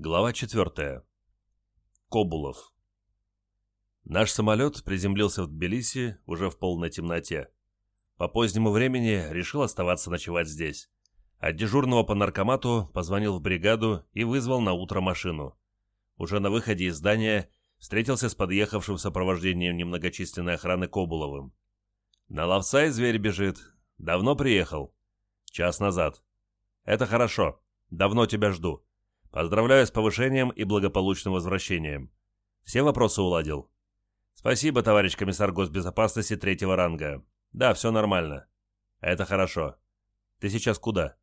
Глава 4. Кобулов. Наш самолет приземлился в Тбилиси уже в полной темноте. По позднему времени решил оставаться ночевать здесь. От дежурного по наркомату позвонил в бригаду и вызвал на утро машину. Уже на выходе из здания встретился с подъехавшим в сопровождении немногочисленной охраны Кобуловым. «На ловца и зверь бежит. Давно приехал?» «Час назад». «Это хорошо. Давно тебя жду». Поздравляю с повышением и благополучным возвращением. Все вопросы уладил? Спасибо, товарищ комиссар госбезопасности третьего ранга. Да, все нормально. Это хорошо. Ты сейчас куда?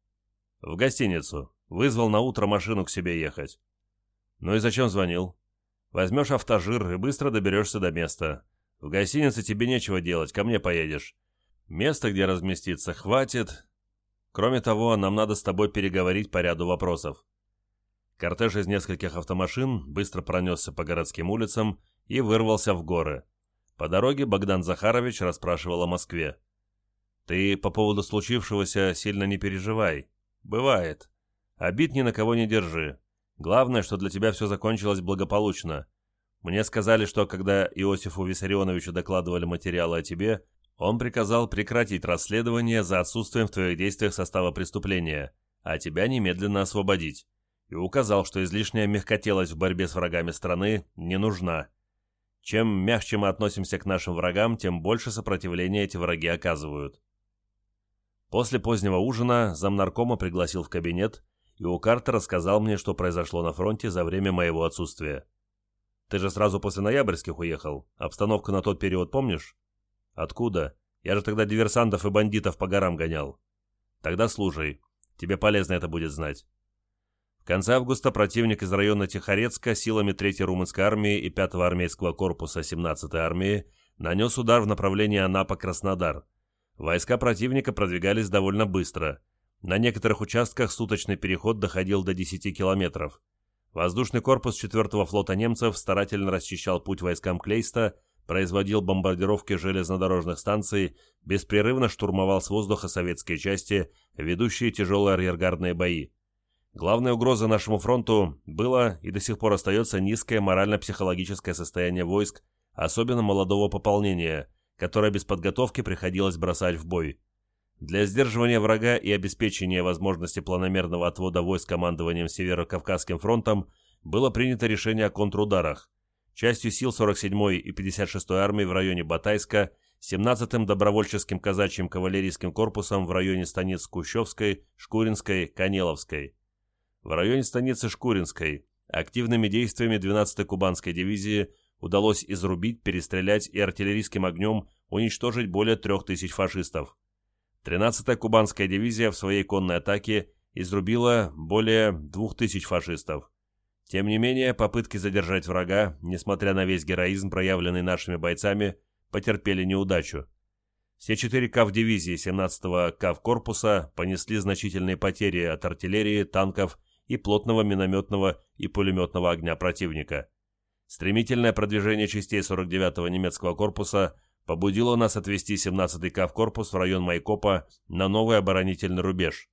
В гостиницу. Вызвал на утро машину к себе ехать. Ну и зачем звонил? Возьмешь автожир и быстро доберешься до места. В гостинице тебе нечего делать, ко мне поедешь. Места, где разместиться, хватит. Кроме того, нам надо с тобой переговорить по ряду вопросов. Кортеж из нескольких автомашин быстро пронесся по городским улицам и вырвался в горы. По дороге Богдан Захарович расспрашивал о Москве. «Ты по поводу случившегося сильно не переживай. Бывает. Обид ни на кого не держи. Главное, что для тебя все закончилось благополучно. Мне сказали, что когда Иосифу Виссарионовичу докладывали материалы о тебе, он приказал прекратить расследование за отсутствием в твоих действиях состава преступления, а тебя немедленно освободить и указал, что излишняя мягкотелость в борьбе с врагами страны не нужна. Чем мягче мы относимся к нашим врагам, тем больше сопротивления эти враги оказывают. После позднего ужина замнаркома пригласил в кабинет, и у Карта рассказал мне, что произошло на фронте за время моего отсутствия. Ты же сразу после ноябрьских уехал. Обстановку на тот период помнишь? Откуда? Я же тогда диверсантов и бандитов по горам гонял. Тогда слушай. Тебе полезно это будет знать. Конце августа противник из района Тихорецка силами 3-й румынской армии и 5-го армейского корпуса 17-й армии нанес удар в направлении Анапа-Краснодар. Войска противника продвигались довольно быстро. На некоторых участках суточный переход доходил до 10 километров. Воздушный корпус 4-го флота немцев старательно расчищал путь войскам Клейста, производил бомбардировки железнодорожных станций, беспрерывно штурмовал с воздуха советские части, ведущие тяжелые арьергардные бои. Главной угрозой нашему фронту было и до сих пор остается низкое морально-психологическое состояние войск, особенно молодого пополнения, которое без подготовки приходилось бросать в бой. Для сдерживания врага и обеспечения возможности планомерного отвода войск командованием Северо-Кавказским фронтом было принято решение о контрударах. Частью сил 47-й и 56-й армии в районе Батайска, 17-м добровольческим казачьим кавалерийским корпусом в районе станиц Кущевской, Шкуринской, Канеловской в районе станицы Шкуринской активными действиями 12-й Кубанской дивизии удалось изрубить, перестрелять и артиллерийским огнем уничтожить более 3000 фашистов. 13-я Кубанская дивизия в своей конной атаке изрубила более 2000 фашистов. Тем не менее, попытки задержать врага, несмотря на весь героизм, проявленный нашими бойцами, потерпели неудачу. Все четыре КАВ-дивизии 17-го КАВ-корпуса понесли значительные потери от артиллерии, танков и плотного минометного и пулеметного огня противника. Стремительное продвижение частей 49-го немецкого корпуса побудило нас отвести 17-й КАВ-корпус в район Майкопа на новый оборонительный рубеж.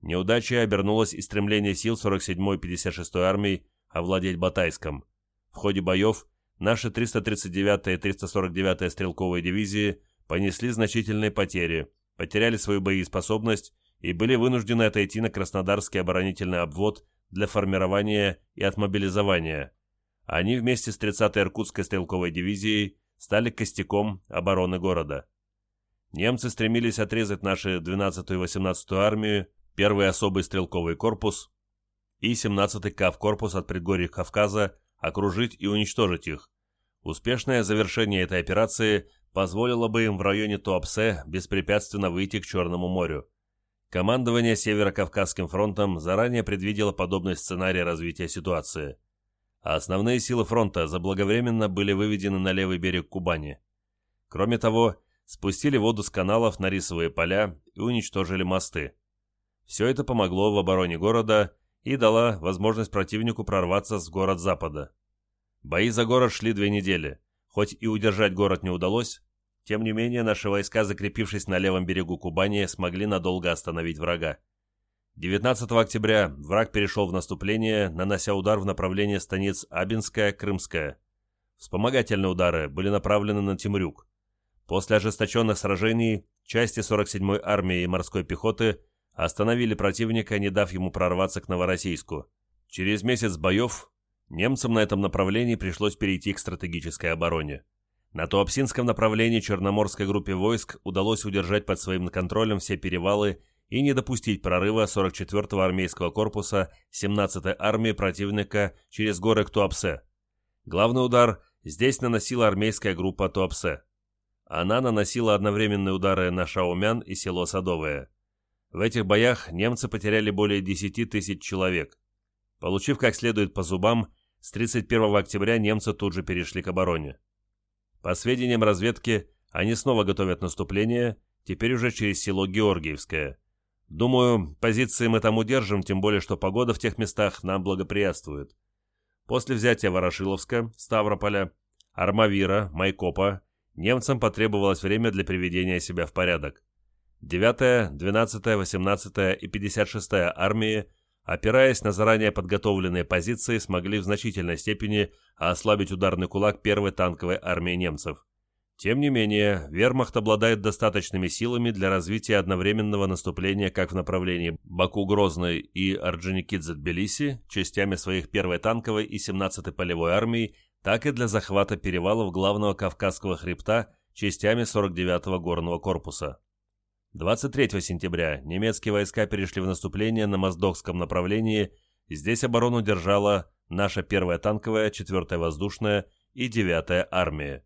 Неудачей обернулось и стремление сил 47-й 56-й армии овладеть Батайском. В ходе боев наши 339-я и 349-я стрелковые дивизии понесли значительные потери, потеряли свою боеспособность и были вынуждены отойти на Краснодарский оборонительный обвод для формирования и отмобилизования. Они вместе с 30-й Иркутской стрелковой дивизией стали костяком обороны города. Немцы стремились отрезать наши 12-ю и 18-ю армию, первый особый стрелковый корпус и 17-й КАВ-корпус от предгорий Кавказа, окружить и уничтожить их. Успешное завершение этой операции позволило бы им в районе Туапсе беспрепятственно выйти к Черному морю. Командование Северо-Кавказским фронтом заранее предвидело подобный сценарий развития ситуации, а основные силы фронта заблаговременно были выведены на левый берег Кубани. Кроме того, спустили воду с каналов на рисовые поля и уничтожили мосты. Все это помогло в обороне города и дало возможность противнику прорваться с город запада. Бои за город шли две недели. Хоть и удержать город не удалось, тем не менее, наши войска, закрепившись на левом берегу Кубани, смогли надолго остановить врага. 19 октября враг перешел в наступление, нанося удар в направлении станиц Абинская, Крымская. Вспомогательные удары были направлены на Тимрюк. После ожесточенных сражений части 47-й армии и морской пехоты остановили противника, не дав ему прорваться к Новороссийску. Через месяц боев немцам на этом направлении пришлось перейти к стратегической обороне. На Туапсинском направлении Черноморской группе войск удалось удержать под своим контролем все перевалы и не допустить прорыва 44-го армейского корпуса 17-й армии противника через горы к Туапсе. Главный удар здесь наносила армейская группа Туапсе. Она наносила одновременные удары на Шаумян и село Садовое. В этих боях немцы потеряли более 10 тысяч человек. Получив как следует по зубам, с 31 октября немцы тут же перешли к обороне. По сведениям разведки, они снова готовят наступление, теперь уже через село Георгиевское. Думаю, позиции мы там удержим, тем более, что погода в тех местах нам благоприятствует. После взятия Ворошиловска, Ставрополя, Армавира, Майкопа, немцам потребовалось время для приведения себя в порядок. 9-я, 12-я, 18-я и 56-я армии – опираясь на заранее подготовленные позиции, смогли в значительной степени ослабить ударный кулак первой танковой армии немцев. Тем не менее, вермахт обладает достаточными силами для развития одновременного наступления как в направлении Баку-Грозной и Орджоникидзе-Тбилиси частями своих первой танковой и 17-й полевой армии, так и для захвата перевалов главного Кавказского хребта частями 49-го горного корпуса. 23 сентября немецкие войска перешли в наступление на Моздокском направлении. Здесь оборону держала наша первая танковая, 4-я воздушная и 9-я армия.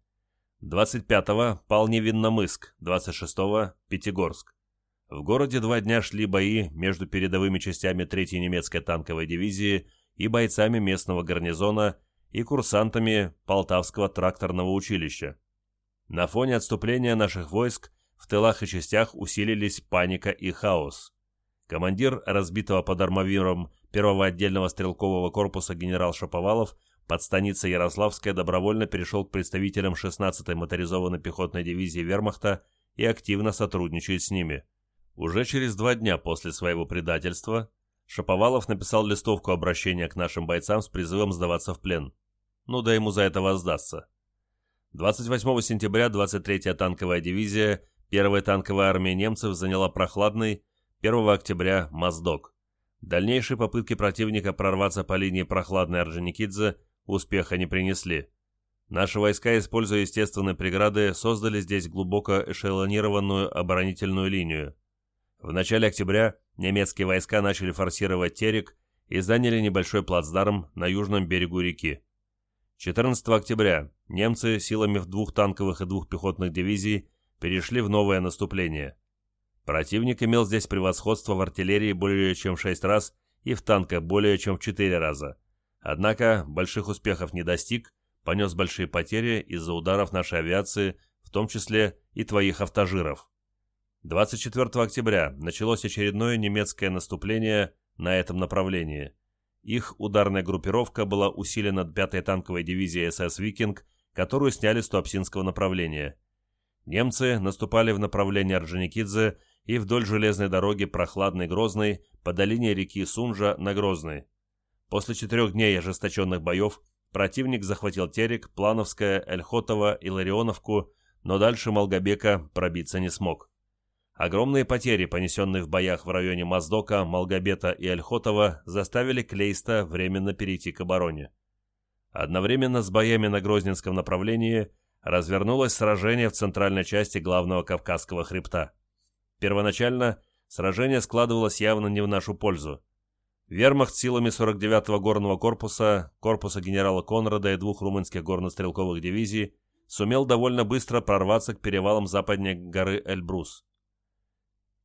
25-го пал Невинномыск, 26-го – Пятигорск. В городе два дня шли бои между передовыми частями 3-й немецкой танковой дивизии и бойцами местного гарнизона и курсантами Полтавского тракторного училища. На фоне отступления наших войск в тылах и частях усилились паника и хаос. Командир разбитого под Армавиром первого отдельного стрелкового корпуса генерал Шаповалов под станицей Ярославская добровольно перешел к представителям 16-й моторизованной пехотной дивизии вермахта и активно сотрудничает с ними. Уже через два дня после своего предательства Шаповалов написал листовку обращения к нашим бойцам с призывом сдаваться в плен. Ну да ему за это воздастся. 28 сентября 23-я танковая дивизия Первая танковая армия немцев заняла прохладный 1 октября Моздок. Дальнейшие попытки противника прорваться по линии прохладной Орджоникидзе успеха не принесли. Наши войска, используя естественные преграды, создали здесь глубоко эшелонированную оборонительную линию. В начале октября немецкие войска начали форсировать Терек и заняли небольшой плацдарм на южном берегу реки. 14 октября немцы силами двух танковых и двух пехотных дивизий перешли в новое наступление. Противник имел здесь превосходство в артиллерии более чем в 6 раз и в танках более чем в 4 раза. Однако больших успехов не достиг, понес большие потери из-за ударов нашей авиации, в том числе и твоих автожиров. 24 октября началось очередное немецкое наступление на этом направлении. Их ударная группировка была усилена 5-й танковой дивизией СС «Викинг», которую сняли с Туапсинского направления. Немцы наступали в направлении Орджоникидзе и вдоль железной дороги Прохладной-Грозной по долине реки Сунжа на Грозной. После четырех дней ожесточенных боев противник захватил Терек, Плановское, Эльхотово и Ларионовку, но дальше Малгобека пробиться не смог. Огромные потери, понесенные в боях в районе Моздока, Малгобета и Ольхотова, заставили Клейста временно перейти к обороне. Одновременно с боями на Грозненском направлении развернулось сражение в центральной части главного Кавказского хребта. Первоначально сражение складывалось явно не в нашу пользу. Вермахт силами 49-го горного корпуса, корпуса генерала Конрада и двух румынских горнострелковых дивизий сумел довольно быстро прорваться к перевалам западнее горы Эльбрус.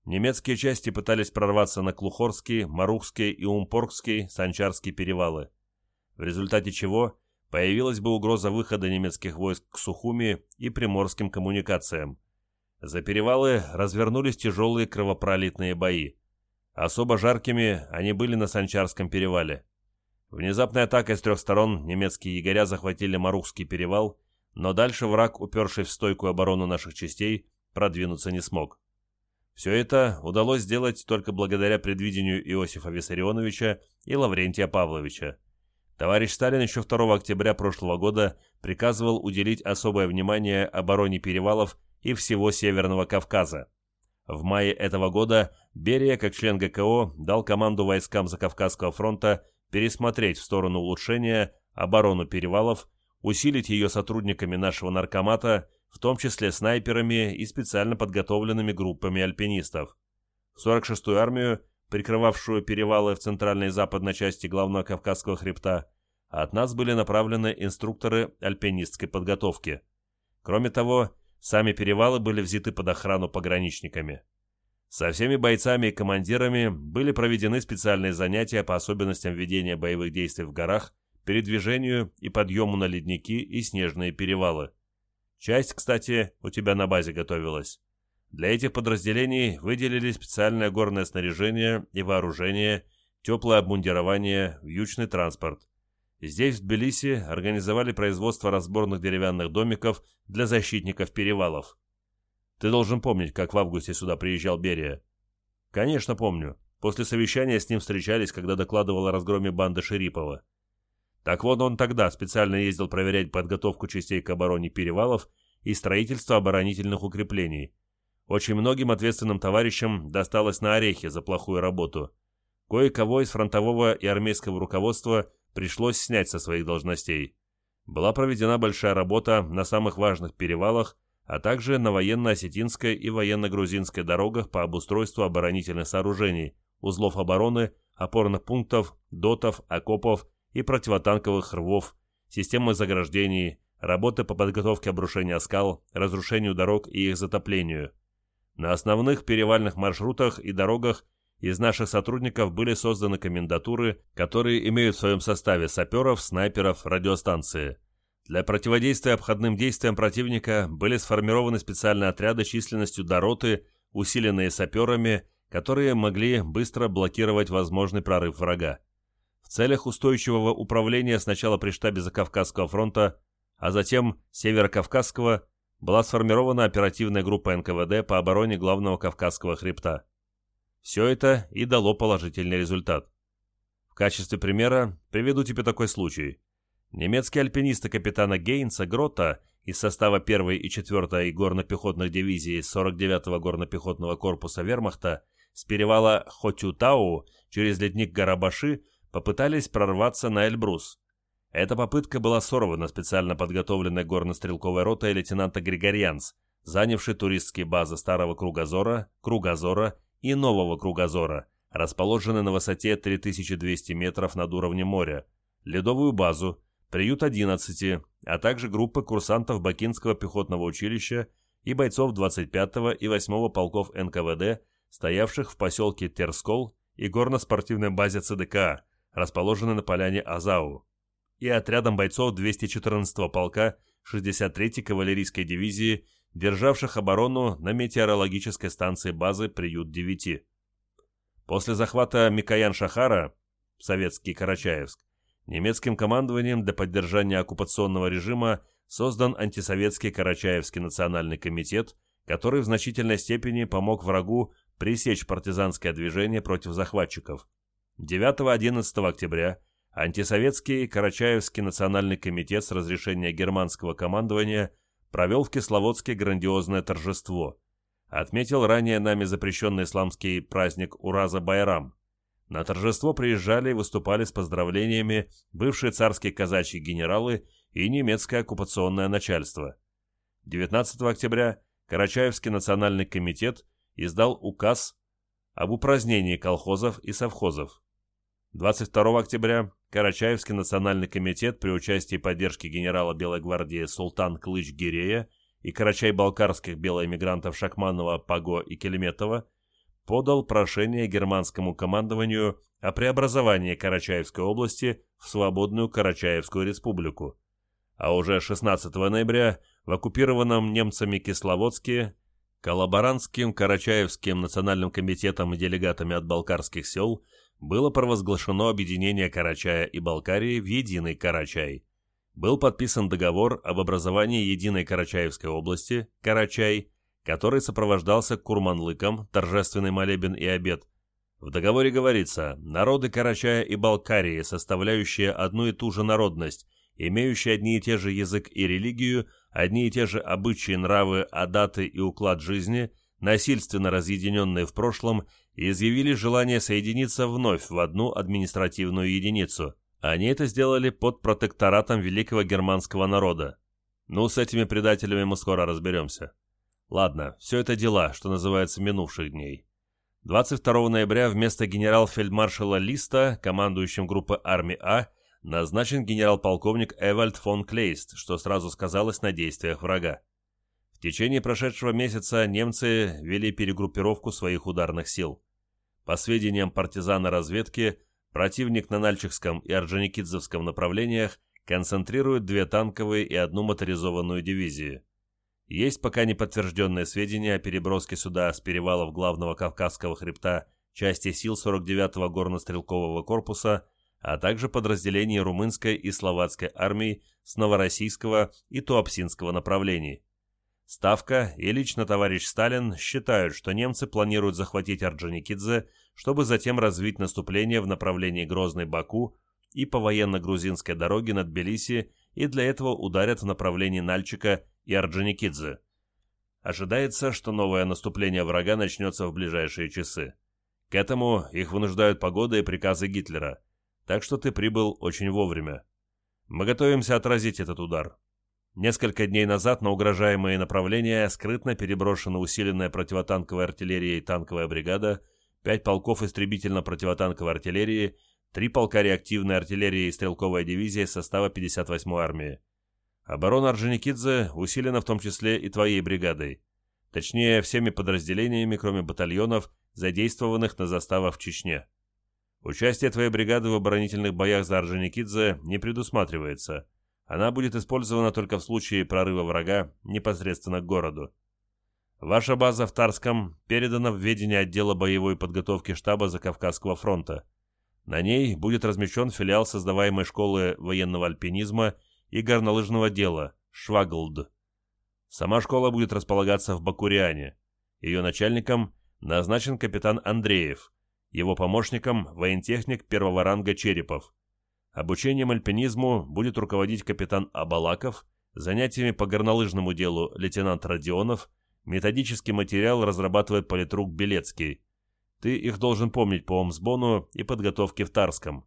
Немецкие части пытались прорваться на Клухорский, Марухский и Умпоргский Санчарские перевалы, в результате чего появилась бы угроза выхода немецких войск к Сухуми и приморским коммуникациям. За перевалы развернулись тяжелые кровопролитные бои. Особо жаркими они были на Санчарском перевале. Внезапной атакой с трех сторон немецкие егоря захватили Марухский перевал, но дальше враг, уперший в стойкую оборону наших частей, продвинуться не смог. Все это удалось сделать только благодаря предвидению Иосифа Виссарионовича и Лаврентия Павловича. Товарищ Сталин еще 2 октября прошлого года приказывал уделить особое внимание обороне перевалов и всего Северного Кавказа. В мае этого года Берия, как член ГКО, дал команду войскам Закавказского фронта пересмотреть в сторону улучшения оборону перевалов, усилить ее сотрудниками нашего наркомата, в том числе снайперами и специально подготовленными группами альпинистов. В 46-ю армию, прикрывавшую перевалы в центральной и западной части главного Кавказского хребта, от нас были направлены инструкторы альпинистской подготовки. Кроме того, Сами перевалы были взяты под охрану пограничниками. Со всеми бойцами и командирами были проведены специальные занятия по особенностям ведения боевых действий в горах, передвижению и подъему на ледники и снежные перевалы. Часть, кстати, у тебя на базе готовилась. Для этих подразделений выделили специальное горное снаряжение и вооружение, теплое обмундирование, вьючный транспорт. Здесь, в Тбилиси, организовали производство разборных деревянных домиков для защитников перевалов. Ты должен помнить, как в августе сюда приезжал Берия. Конечно, помню. После совещания с ним встречались, когда докладывал о разгроме банды Шерипова. Так вот, он тогда специально ездил проверять подготовку частей к обороне перевалов и строительство оборонительных укреплений. Очень многим ответственным товарищам досталось на орехи за плохую работу. Кое-кого из фронтового и армейского руководства – пришлось снять со своих должностей. Была проведена большая работа на самых важных перевалах, а также на военно-осетинской и военно-грузинской дорогах по обустройству оборонительных сооружений, узлов обороны, опорных пунктов, дотов, окопов и противотанковых рвов, системы заграждений, работы по подготовке обрушения скал, разрушению дорог и их затоплению. На основных перевальных маршрутах и дорогах из наших сотрудников были созданы комендатуры, которые имеют в своем составе саперов, снайперов, радиостанции. Для противодействия обходным действиям противника были сформированы специальные отряды численностью до роты, усиленные саперами, которые могли быстро блокировать возможный прорыв врага. В целях устойчивого управления сначала при штабе Закавказского фронта, а затем Северокавказского была сформирована оперативная группа НКВД по обороне главного Кавказского хребта. Все это и дало положительный результат. В качестве примера приведу тебе такой случай. Немецкие альпинисты капитана Гейнса Грота из состава 1 и 4 горно-пехотных дивизий 49-го горно-пехотного корпуса вермахта с перевала Хотютау через ледник Гарабаши попытались прорваться на Эльбрус. Эта попытка была сорвана специально подготовленной горно-стрелковой ротой лейтенанта Григорьянс, занявшей туристские базы Старого Кругозора, Кругозора и нового кругозора, расположены на высоте 3200 метров над уровнем моря, ледовую базу, приют 11, а также группы курсантов Бакинского пехотного училища и бойцов 25-го и 8-го полков НКВД, стоявших в поселке Терскол и горно-спортивной базе ЦДК, расположенной на поляне Азау, и отрядом бойцов 214-го полка 63-й кавалерийской дивизии державших оборону на метеорологической станции базы «Приют-9». После захвата Микоян-Шахара, советский Карачаевск, немецким командованием для поддержания оккупационного режима создан антисоветский Карачаевский национальный комитет, который в значительной степени помог врагу пресечь партизанское движение против захватчиков. 9-11 октября антисоветский Карачаевский национальный комитет с разрешения германского командования – провел в Кисловодске грандиозное торжество. Отметил ранее нами запрещенный исламский праздник Ураза-Байрам. На торжество приезжали и выступали с поздравлениями бывшие царские казачьи генералы и немецкое оккупационное начальство. 19 октября Карачаевский национальный комитет издал указ об упразднении колхозов и совхозов. 22 октября Карачаевский национальный комитет при участии и поддержке генерала Белой гвардии Султан Клыч Гирея и карачай-балкарских белоэмигрантов Шахманова, Паго и Келеметова подал прошение германскому командованию о преобразовании Карачаевской области в свободную Карачаевскую республику. А уже 16 ноября в оккупированном немцами Кисловодске коллаборантским Карачаевским национальным комитетом и делегатами от балкарских сел – было провозглашено объединение Карачая и Балкарии в единый Карачай. Был подписан договор об образовании единой Карачаевской области, Карачай, который сопровождался курманлыком, торжественный молебен и обед. В договоре говорится, народы Карачая и Балкарии, составляющие одну и ту же народность, имеющие одни и те же язык и религию, одни и те же обычаи, нравы, адаты и уклад жизни, насильственно разъединенные в прошлом, изъявили желание соединиться вновь в одну административную единицу. Они это сделали под протекторатом великого германского народа. Ну, с этими предателями мы скоро разберемся. Ладно, все это дела, что называется, минувших дней. 22 ноября вместо генерал-фельдмаршала Листа, командующим группы армии А, назначен генерал-полковник Эвальд фон Клейст, что сразу сказалось на действиях врага. В течение прошедшего месяца немцы вели перегруппировку своих ударных сил. По сведениям партизана разведки, противник на Нальчикском и Орджоникидзевском направлениях концентрирует две танковые и одну моторизованную дивизии. Есть пока не подтвержденные сведения о переброске сюда с перевалов главного Кавказского хребта части сил 49-го горно-стрелкового корпуса, а также подразделений румынской и словацкой армий с новороссийского и туапсинского направлений. Ставка и лично товарищ Сталин считают, что немцы планируют захватить Орджоникидзе, чтобы затем развить наступление в направлении Грозный-Баку и по военно-грузинской дороге над Тбилиси и для этого ударят в направлении Нальчика и Орджоникидзе. Ожидается, что новое наступление врага начнется в ближайшие часы. К этому их вынуждают погода и приказы Гитлера, так что ты прибыл очень вовремя. Мы готовимся отразить этот удар. Несколько дней назад на угрожаемые направления скрытно переброшена усиленная противотанковой артиллерией танковая бригада, пять полков истребительно-противотанковой артиллерии, три полка реактивной артиллерии и стрелковая дивизия состава 58-й армии. Оборона Орджоникидзе усилена в том числе и твоей бригадой. Точнее, всеми подразделениями, кроме батальонов, задействованных на заставах в Чечне. Участие твоей бригады в оборонительных боях за Орджоникидзе не предусматривается. Она будет использована только в случае прорыва врага непосредственно к городу. Ваша база в Тарском передана в ведение отдела боевой подготовки штаба Закавказского фронта. На ней будет размещен филиал создаваемой школы военного альпинизма и горнолыжного дела Шваглд. Сама школа будет располагаться в Бакуриане. Ее начальником назначен капитан Андреев, его помощником – воентехник первого ранга Черепов. Обучением альпинизму будет руководить капитан Абалаков, занятиями по горнолыжному делу лейтенант Родионов, методический материал разрабатывает политрук Белецкий. Ты их должен помнить по Омсбону и подготовке в Тарском.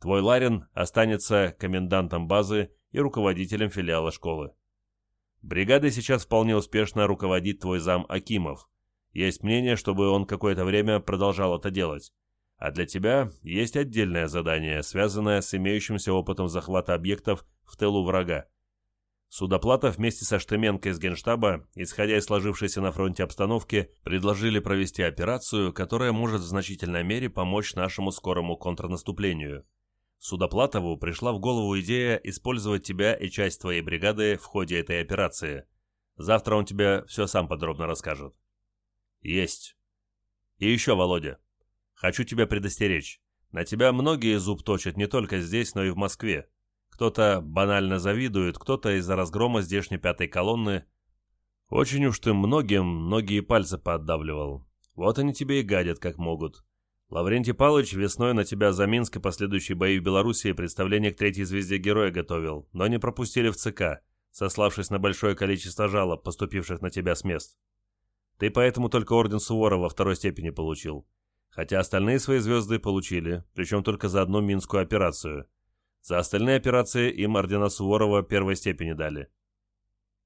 Твой Ларин останется комендантом базы и руководителем филиала школы. Бригадой сейчас вполне успешно руководит твой зам Акимов. Есть мнение, чтобы он какое-то время продолжал это делать. А для тебя есть отдельное задание, связанное с имеющимся опытом захвата объектов в тылу врага. Судоплатов вместе со Штеменко из Генштаба, исходя из сложившейся на фронте обстановки, предложили провести операцию, которая может в значительной мере помочь нашему скорому контрнаступлению. Судоплатову пришла в голову идея использовать тебя и часть твоей бригады в ходе этой операции. Завтра он тебе все сам подробно расскажет. Есть. И еще, Володя, хочу тебя предостеречь. На тебя многие зуб точат не только здесь, но и в Москве. Кто-то банально завидует, кто-то из-за разгрома здешней пятой колонны. Очень уж ты многим многие пальцы поотдавливал. Вот они тебе и гадят, как могут. Лаврентий Павлович весной на тебя за Минск и последующие бои в Белоруссии представление к третьей звезде героя готовил, но не пропустили в ЦК, сославшись на большое количество жалоб, поступивших на тебя с мест. Ты поэтому только орден Суворова второй степени получил. Хотя остальные свои звезды получили, причем только за одну Минскую операцию. За остальные операции им ордена Суворова первой степени дали.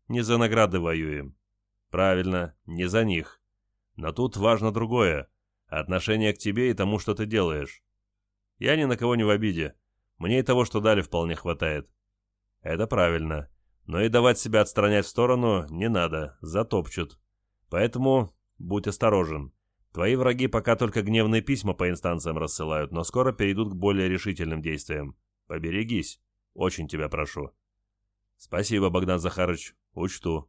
Не за награды воюем. Правильно, не за них. Но тут важно другое отношение к тебе и тому, что ты делаешь. Я ни на кого не в обиде. Мне и того, что дали, вполне хватает. Это правильно. Но и давать себя отстранять в сторону не надо, затопчут. Поэтому будь осторожен. Твои враги пока только гневные письма по инстанциям рассылают, но скоро перейдут к более решительным действиям. Поберегись. Очень тебя прошу. Спасибо, Богдан Захарович. Учту.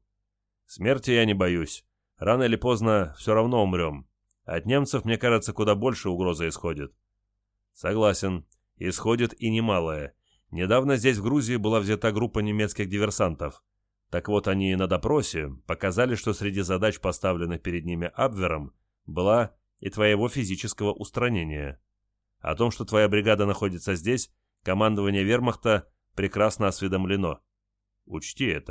Смерти я не боюсь. Рано или поздно все равно умрем. От немцев, мне кажется, куда больше угроза исходит. Согласен. Исходит и немалая. Недавно здесь, в Грузии, была взята группа немецких диверсантов. Так вот, они на допросе показали, что среди задач, поставленных перед ними Абвером, была и твоего физического устранения. О том, что твоя бригада находится здесь, командование вермахта прекрасно осведомлено. Учти это.